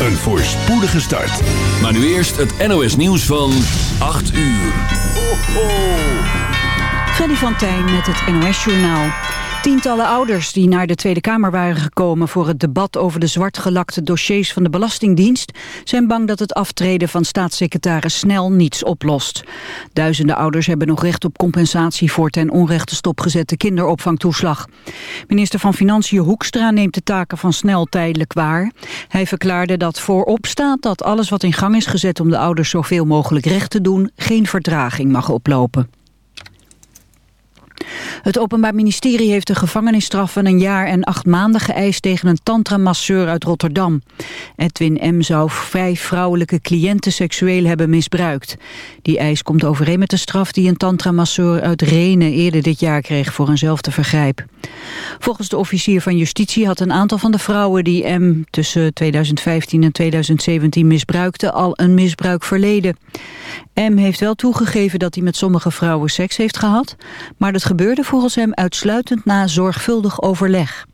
een voorspoedige start. Maar nu eerst het NOS nieuws van 8 uur. Ho, ho. Freddy van Tijn met het NOS Journaal. Tientallen ouders die naar de Tweede Kamer waren gekomen voor het debat over de zwartgelakte dossiers van de Belastingdienst zijn bang dat het aftreden van staatssecretaris Snel niets oplost. Duizenden ouders hebben nog recht op compensatie voor ten onrechte stopgezette kinderopvangtoeslag. Minister van Financiën Hoekstra neemt de taken van Snel tijdelijk waar. Hij verklaarde dat voorop staat dat alles wat in gang is gezet om de ouders zoveel mogelijk recht te doen geen vertraging mag oplopen. Het Openbaar Ministerie heeft een gevangenisstraf van een jaar en acht maanden geëist tegen een tantramasseur uit Rotterdam. Edwin M. zou vijf vrouwelijke cliënten seksueel hebben misbruikt. Die eis komt overeen met de straf die een tantramasseur uit Renen eerder dit jaar kreeg voor eenzelfde vergrijp. Volgens de officier van justitie had een aantal van de vrouwen die M. tussen 2015 en 2017 misbruikte al een misbruik verleden. M. heeft wel toegegeven dat hij met sommige vrouwen seks heeft gehad, maar dat gebeurde volgens hem uitsluitend na zorgvuldig overleg.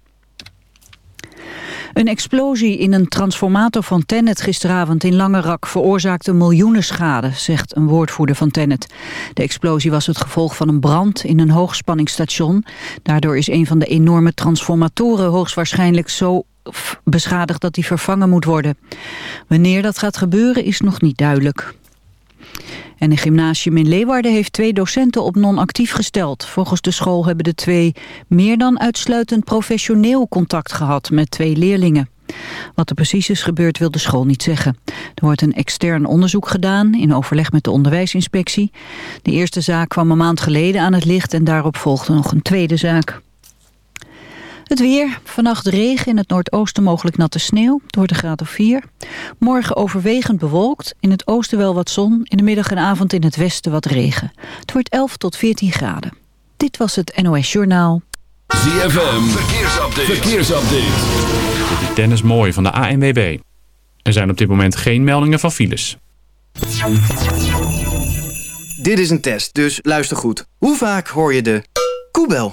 Een explosie in een transformator van Tennet gisteravond in Langerak veroorzaakte miljoenen schade, zegt een woordvoerder van Tennet. De explosie was het gevolg van een brand in een hoogspanningsstation. Daardoor is een van de enorme transformatoren hoogstwaarschijnlijk zo beschadigd dat die vervangen moet worden. Wanneer dat gaat gebeuren is nog niet duidelijk. En een gymnasium in Leeuwarden heeft twee docenten op non-actief gesteld. Volgens de school hebben de twee meer dan uitsluitend professioneel contact gehad met twee leerlingen. Wat er precies is gebeurd wil de school niet zeggen. Er wordt een extern onderzoek gedaan in overleg met de onderwijsinspectie. De eerste zaak kwam een maand geleden aan het licht en daarop volgde nog een tweede zaak. Het weer. Vannacht regen in het noordoosten mogelijk natte sneeuw. Het wordt een graad of 4. Morgen overwegend bewolkt. In het oosten wel wat zon. In de middag en avond in het westen wat regen. Het wordt 11 tot 14 graden. Dit was het NOS Journaal. ZFM. Verkeersupdate. Verkeersupdate. Dit is Dennis Mooij van de ANWB. Er zijn op dit moment geen meldingen van files. Dit is een test, dus luister goed. Hoe vaak hoor je de koebel?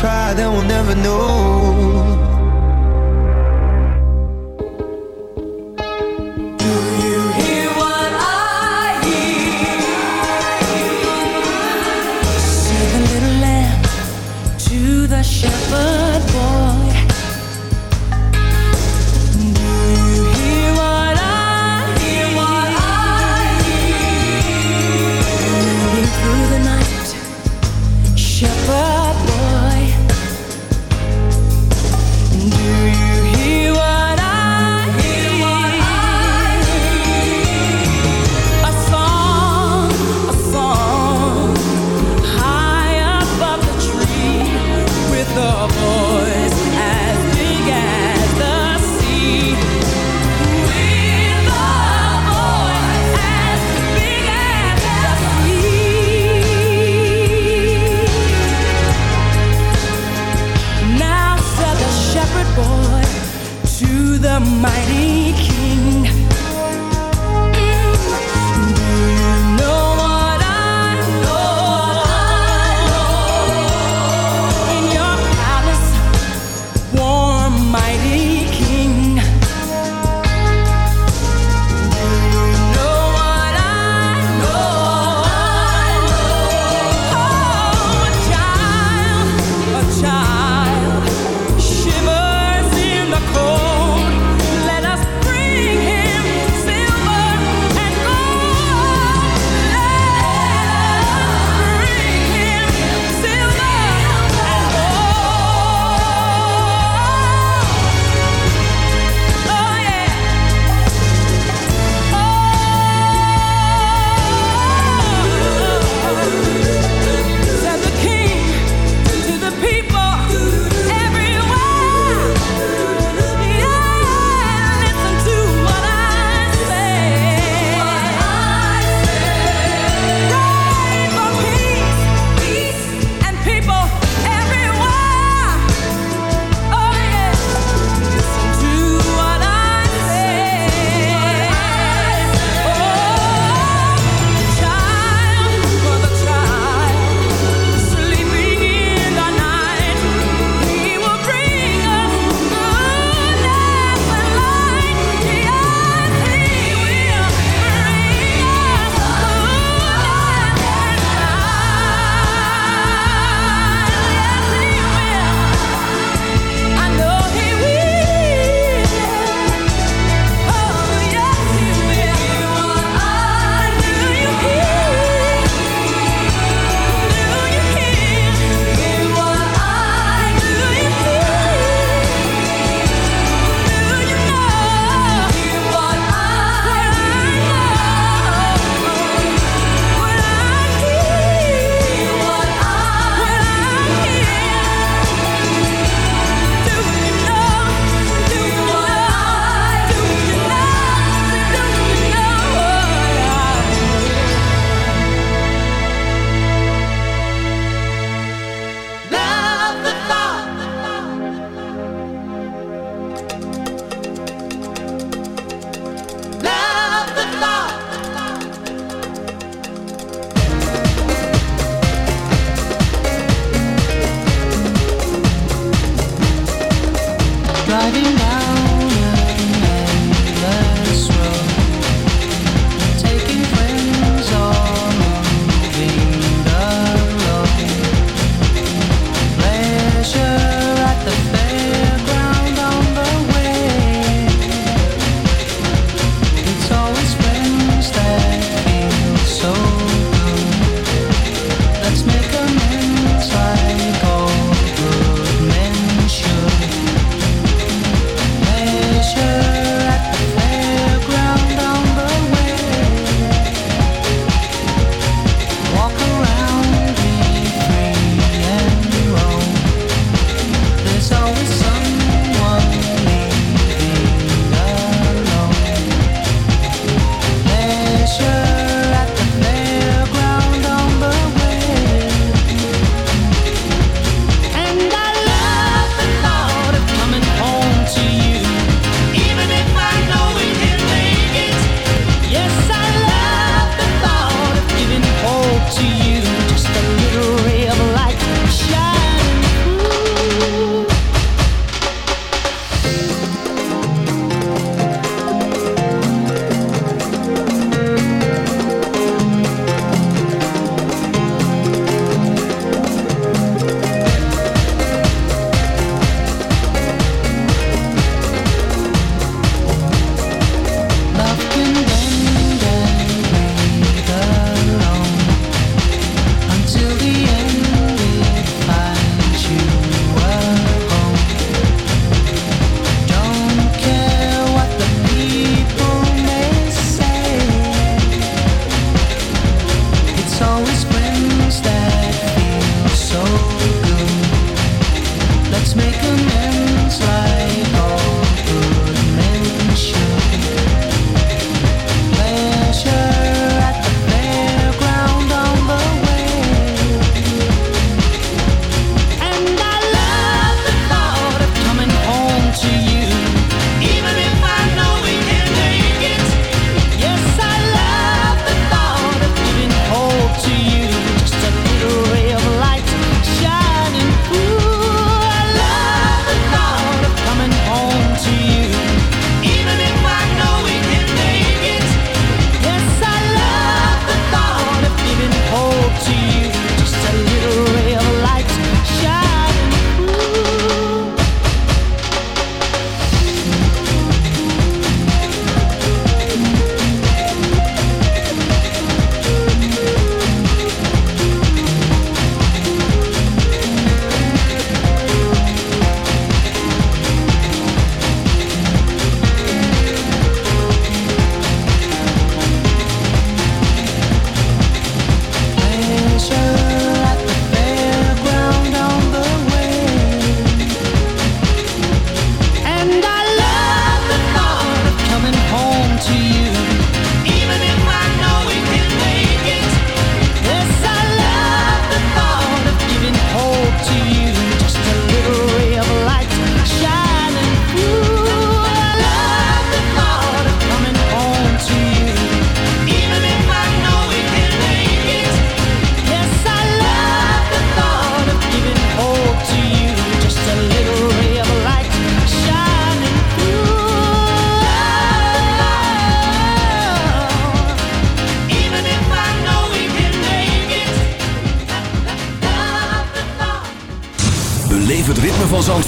try, then we'll never know.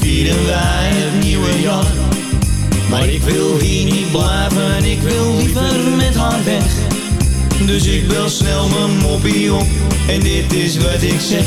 vieren wij het nieuwe jaar. Maar ik wil hier niet blijven, ik wil liever met haar weg. Dus ik bel snel mijn mobiel op en dit is wat ik zeg.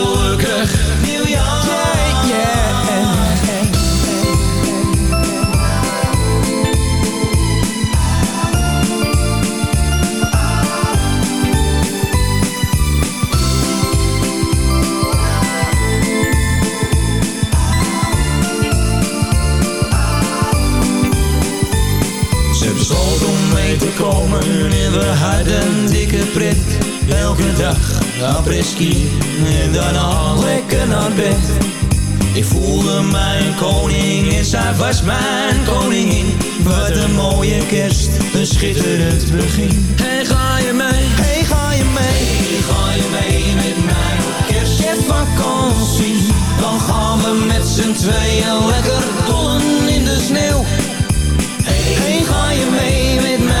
hadden dikke pret. Elke dag apres-ski en daarna lekker naar bed. Ik voelde mijn koning en zij was mijn koningin. Wat een mooie kerst, een schitterend begin. Hey, ga je mee? Hey, ga je mee? Hey, ga je mee met mij op kerst? Kerstvakantie, dan gaan we met z'n tweeën lekker dollen in de sneeuw. Hey, ga je mee met mij?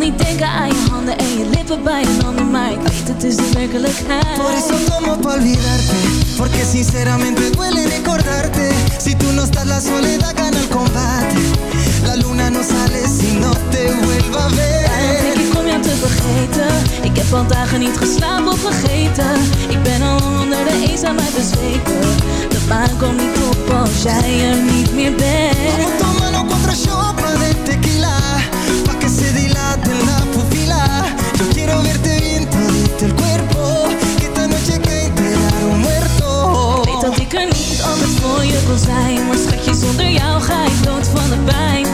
wil niet denken aan je handen en je lippen bij een ander Maar ik weet het is de werkelijkheid Por eso tomo pa' olvidarte Porque sinceramente duele recordarte. Si tú no estás la soledad gana el combate. La luna no sale si no te vuelva a ver te vergeten. Ik heb al dagen niet geslapen of vergeten. Ik ben al onder de eenzaamheid bezweken. De maan komt niet op als jij er niet meer bent. Vamos tomando cuatro shots de tequila. Pa' que se dilate la pupila Yo quiero verte bien todito el cuerpo. Que esta noche que enterar un muerto. Weet dat ik er niet altijd voor je wil zijn. Maar schatje, zonder jou ga ik dood van de pijn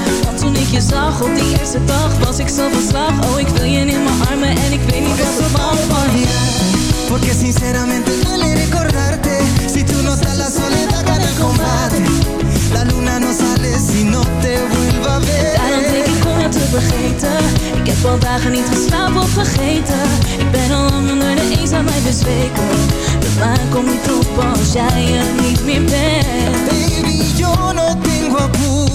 ik je zag. Op die eerste dag Was ik zo van slag. Oh, ik wil je in mijn armen En ik weet niet wat er van olvidarte Porque sinceramente duele recordarte. Si tú no estás la soledad gana el combate. La luna no sale si no te vuelva a Daarom denk ver ik om te vergeten. Ik heb al dagen niet geslapen of vergeten. Ik ben al lang onder de eenzaamheid bezweken. De maan komt niet op als jij er niet meer bent. Baby, yo no tengo apuro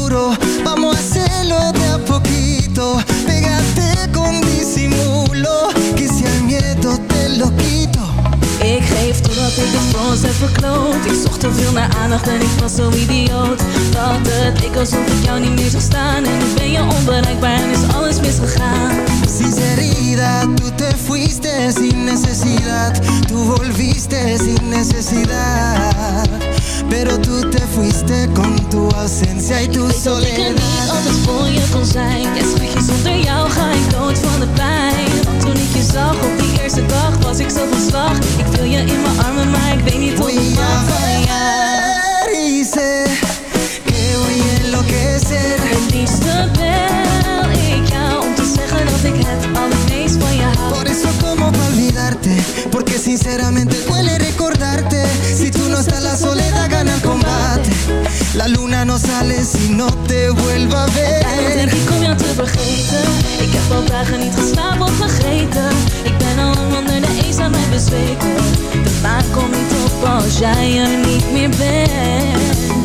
Vamos a hacerlo de a poquito. Pégate con disimulo Que si al miedo te lo quito. Ik geef totdat ik het voor ons heb verkloot. Ik zocht te veel naar aandacht en ik was zo idioot. Dat het ik alsof ik jou niet meer zag staan. En nu ben je onbereikbaar en is alles misgegaan. Sinceridad, tú te fuiste sin necesidad. Tú volviste sin necesidad Pero tú te fuiste con tu ausencia y tu Weet dat ik er niet soledad. altijd voor je kon zijn. Ja schatje, zonder jou ga ik dood van de pijn. Want toen ik je zag op die eerste dag was ik zo van slag. Ik wil je in mijn armen, maar ik weet niet hoe ik a mag no te vuelva denk ik om jou te vergeten. Ik heb al dagen niet geslapen of vergeten. Ik ben al lang onder de eenzaamheid bezweken. De maan komt niet op als jij er niet meer bent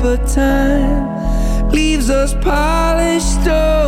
but time leaves us polished. Oh.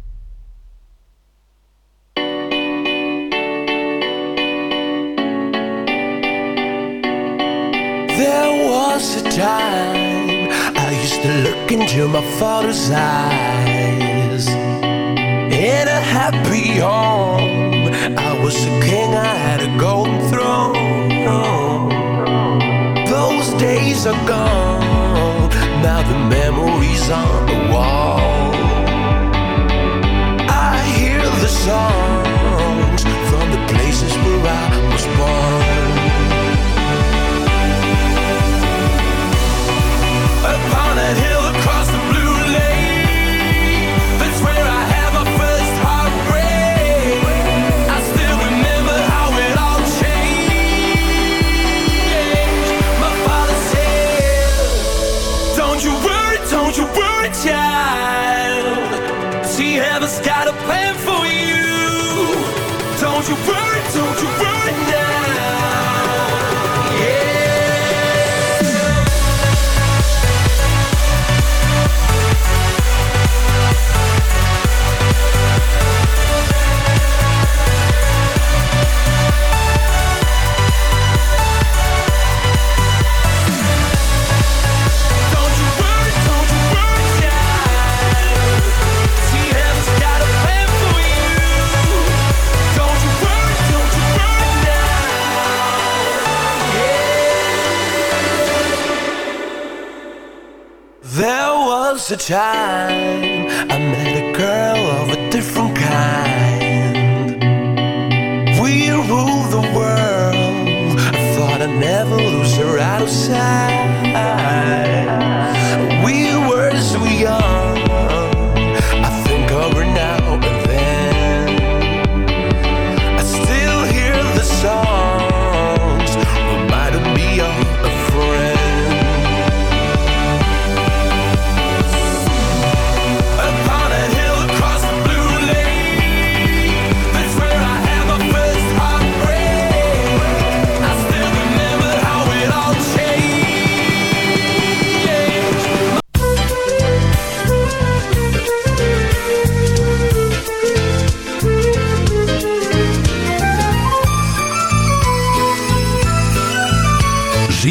Was a time